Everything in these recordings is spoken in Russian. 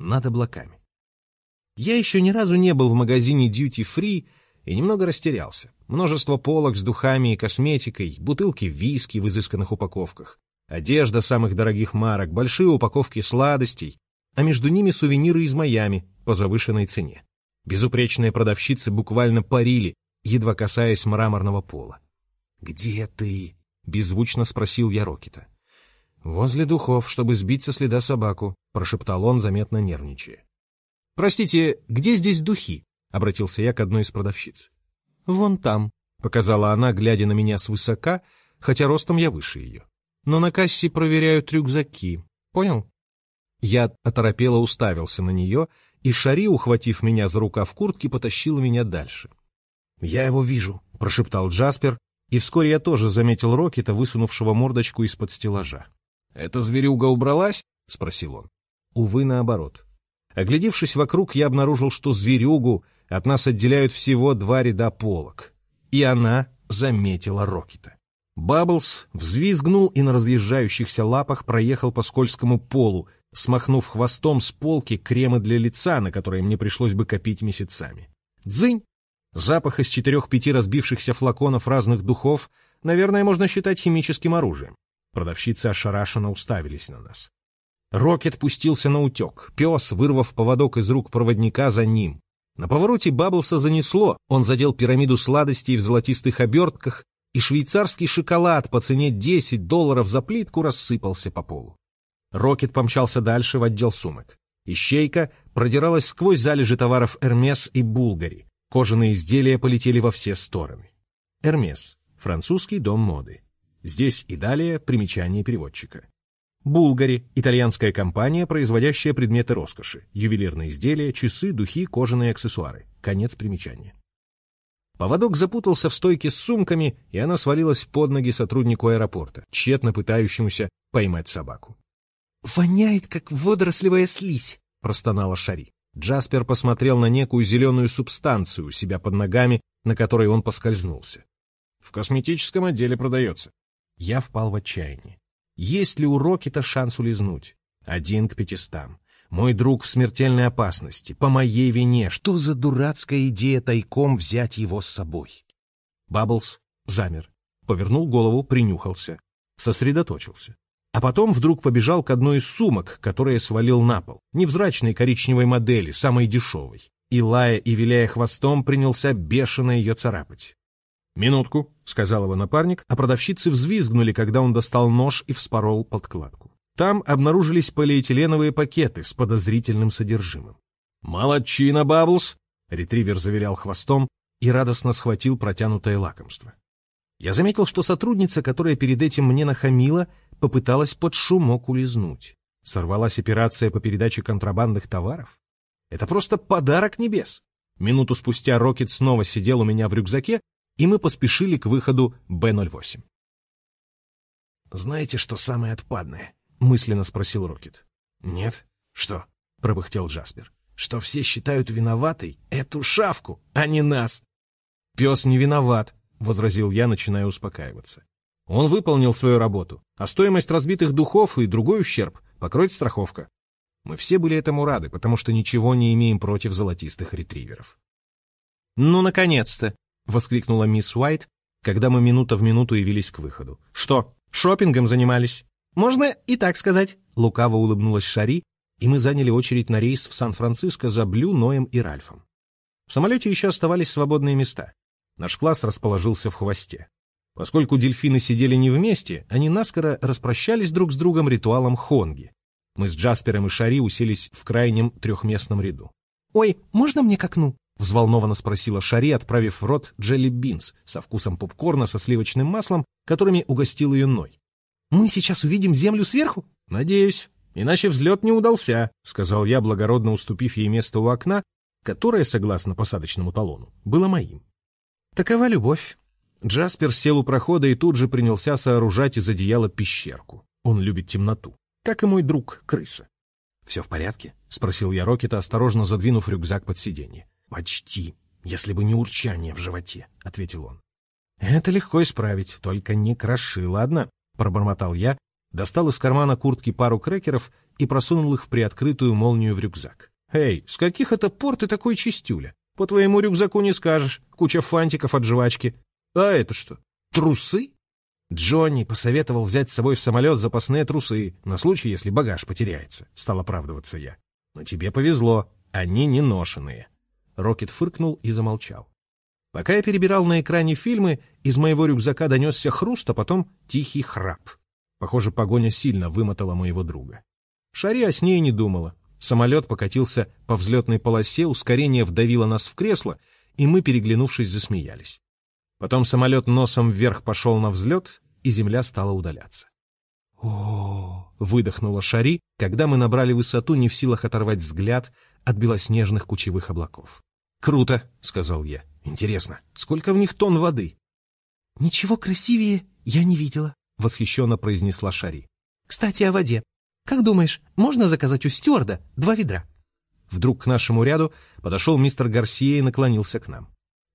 над облаками. Я еще ни разу не был в магазине Duty Free и немного растерялся. Множество полок с духами и косметикой, бутылки виски в изысканных упаковках, одежда самых дорогих марок, большие упаковки сладостей, а между ними сувениры из Майами по завышенной цене. Безупречные продавщицы буквально парили, едва касаясь мраморного пола. «Где ты?» — беззвучно спросил я Рокета. «Возле духов, чтобы сбить со следа собаку», — прошептал он, заметно нервничая. «Простите, где здесь духи?» — обратился я к одной из продавщиц. «Вон там», — показала она, глядя на меня свысока, хотя ростом я выше ее. «Но на кассе проверяют рюкзаки. Понял?» Я оторопело уставился на нее, и Шари, ухватив меня за рукав куртки, потащила меня дальше. «Я его вижу», — прошептал Джаспер, и вскоре я тоже заметил Рокета, высунувшего мордочку из-под стеллажа. «Эта зверюга убралась?» — спросил он. Увы, наоборот. Оглядевшись вокруг, я обнаружил, что зверюгу от нас отделяют всего два ряда полок. И она заметила Рокета. Бабблс взвизгнул и на разъезжающихся лапах проехал по скользкому полу, смахнув хвостом с полки кремы для лица, на которые мне пришлось бы копить месяцами. Дзынь! Запах из четырех-пяти разбившихся флаконов разных духов, наверное, можно считать химическим оружием. Продавщицы ошарашенно уставились на нас. Рокет пустился на утек, пес, вырвав поводок из рук проводника за ним. На повороте Бабблса занесло, он задел пирамиду сладостей в золотистых обертках, и швейцарский шоколад по цене 10 долларов за плитку рассыпался по полу. Рокет помчался дальше в отдел сумок. Ищейка продиралась сквозь залежи товаров «Эрмес» и «Булгари». Кожаные изделия полетели во все стороны. «Эрмес» — французский дом моды. Здесь и далее примечание переводчика. «Булгари» — итальянская компания, производящая предметы роскоши, ювелирные изделия, часы, духи, кожаные аксессуары. Конец примечания. Поводок запутался в стойке с сумками, и она свалилась под ноги сотруднику аэропорта, тщетно пытающемуся поймать собаку. «Воняет, как водорослевая слизь», — простонала Шари. Джаспер посмотрел на некую зеленую субстанцию у себя под ногами, на которой он поскользнулся. «В косметическом отделе продается». Я впал в отчаяние. Есть ли у Рокета шанс улизнуть? Один к пятистам. Мой друг в смертельной опасности, по моей вине. Что за дурацкая идея тайком взять его с собой? Бабблс замер, повернул голову, принюхался, сосредоточился. А потом вдруг побежал к одной из сумок, которая свалил на пол, невзрачной коричневой модели, самой дешевой. И, лая и виляя хвостом, принялся бешено ее царапать. «Минутку», — сказал его напарник, а продавщицы взвизгнули, когда он достал нож и вспорол подкладку. Там обнаружились полиэтиленовые пакеты с подозрительным содержимым. «Молодчина, Бабблс!» — ретривер завилял хвостом и радостно схватил протянутое лакомство. Я заметил, что сотрудница, которая перед этим мне нахамила, попыталась под шумок улизнуть. Сорвалась операция по передаче контрабандных товаров? Это просто подарок небес. Минуту спустя Рокет снова сидел у меня в рюкзаке, и мы поспешили к выходу Б-08. «Знаете, что самое отпадное?» — мысленно спросил Рокет. «Нет». «Что?» — пропыхтел Джаспер. «Что все считают виноватой эту шавку, а не нас». «Пес не виноват», — возразил я, начиная успокаиваться. «Он выполнил свою работу, а стоимость разбитых духов и другой ущерб покроет страховка. Мы все были этому рады, потому что ничего не имеем против золотистых ретриверов». «Ну, наконец-то!» — воскликнула мисс Уайт, когда мы минута в минуту явились к выходу. «Что, шопингом занимались?» «Можно и так сказать», — лукаво улыбнулась Шари, и мы заняли очередь на рейс в Сан-Франциско за Блю, Ноем и Ральфом. В самолете еще оставались свободные места. Наш класс расположился в хвосте. Поскольку дельфины сидели не вместе, они наскоро распрощались друг с другом ритуалом хонги. Мы с Джаспером и Шари уселись в крайнем трехместном ряду. «Ой, можно мне к окну?» Взволнованно спросила Шари, отправив в рот джелли бинс со вкусом попкорна со сливочным маслом, которыми угостил ее Ной. «Мы сейчас увидим землю сверху?» «Надеюсь. Иначе взлет не удался», — сказал я, благородно уступив ей место у окна, которое, согласно посадочному талону, было моим. Такова любовь. Джаспер сел у прохода и тут же принялся сооружать из одеяла пещерку. Он любит темноту, как и мой друг, крыса. «Все в порядке?» — спросил я Рокета, осторожно задвинув рюкзак под сиденье. «Почти, если бы не урчание в животе», — ответил он. «Это легко исправить, только не кроши, ладно?» — пробормотал я, достал из кармана куртки пару крекеров и просунул их в приоткрытую молнию в рюкзак. «Эй, с каких это пор ты такой чистюля? По твоему рюкзаку не скажешь. Куча фантиков от жвачки. А это что, трусы?» Джонни посоветовал взять с собой в самолет запасные трусы на случай, если багаж потеряется, стал оправдываться я. Но тебе повезло, они не ношеные. Рокет фыркнул и замолчал. Пока я перебирал на экране фильмы, из моего рюкзака донесся хруст, а потом тихий храп. Похоже, погоня сильно вымотала моего друга. Шари о сне не думала. Самолет покатился по взлетной полосе, ускорение вдавило нас в кресло, и мы, переглянувшись, засмеялись. Потом самолет носом вверх пошел на взлет, и земля стала удаляться. о выдохнула Шари, когда мы набрали высоту, не в силах оторвать взгляд от белоснежных кучевых облаков. «Круто», — сказал я. «Интересно, сколько в них тонн воды?» «Ничего красивее я не видела», — восхищенно произнесла Шари. «Кстати, о воде. Как думаешь, можно заказать у стюарда два ведра?» Вдруг к нашему ряду подошел мистер Гарсия и наклонился к нам.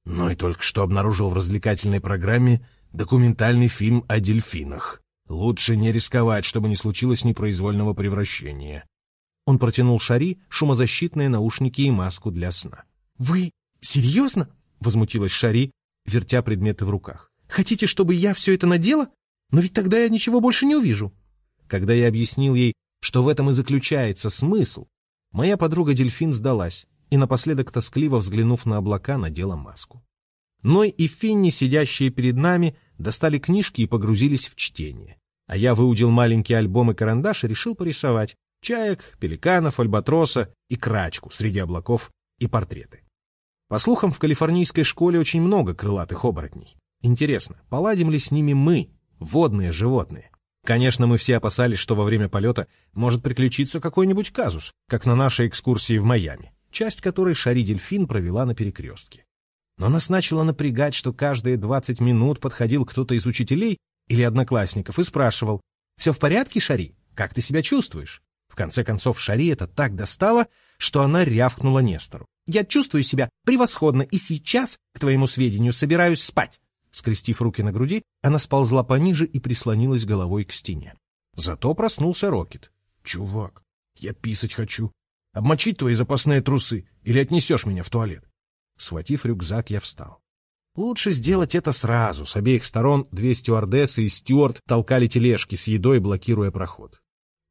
Но и только что обнаружил в развлекательной программе документальный фильм о дельфинах. Лучше не рисковать, чтобы не случилось непроизвольного превращения. Он протянул Шари шумозащитные наушники и маску для сна. «Вы серьезно?» — возмутилась Шари, вертя предметы в руках. «Хотите, чтобы я все это надела? Но ведь тогда я ничего больше не увижу». Когда я объяснил ей, что в этом и заключается смысл, моя подруга-дельфин сдалась и напоследок тоскливо взглянув на облака, надела маску. Ной и Финни, сидящие перед нами, достали книжки и погрузились в чтение. А я выудил маленький альбом и карандаш и решил порисовать чаек, пеликанов, альбатроса и крачку среди облаков и портреты. По слухам, в калифорнийской школе очень много крылатых оборотней. Интересно, поладим ли с ними мы, водные животные? Конечно, мы все опасались, что во время полета может приключиться какой-нибудь казус, как на нашей экскурсии в Майами часть которой Шари-дельфин провела на перекрестке. Но нас начало напрягать, что каждые 20 минут подходил кто-то из учителей или одноклассников и спрашивал, «Все в порядке, Шари? Как ты себя чувствуешь?» В конце концов, Шари это так достало, что она рявкнула Нестору. «Я чувствую себя превосходно, и сейчас, к твоему сведению, собираюсь спать!» Скрестив руки на груди, она сползла пониже и прислонилась головой к стене. Зато проснулся Рокет. «Чувак, я писать хочу. Обмочить твои запасные трусы или отнесешь меня в туалет?» Схватив рюкзак, я встал. Лучше сделать это сразу. С обеих сторон две стюардессы и стюард толкали тележки с едой, блокируя проход.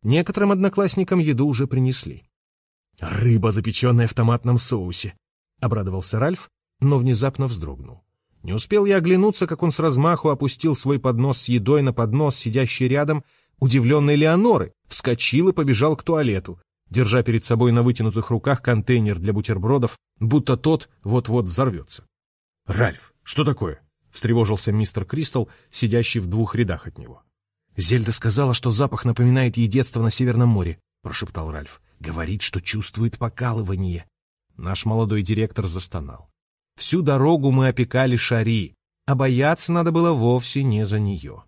Некоторым одноклассникам еду уже принесли. «Рыба, запеченная в томатном соусе», — обрадовался Ральф, но внезапно вздрогнул. Не успел я оглянуться, как он с размаху опустил свой поднос с едой на поднос, сидящий рядом, удивленной Леоноры, вскочил и побежал к туалету, держа перед собой на вытянутых руках контейнер для бутербродов, будто тот вот-вот взорвется. «Ральф, что такое?» — встревожился мистер Кристал, сидящий в двух рядах от него. «Зельда сказала, что запах напоминает ей детство на Северном море», — прошептал Ральф. «Говорит, что чувствует покалывание». Наш молодой директор застонал. Всю дорогу мы опекали Шари, а бояться надо было вовсе не за нее.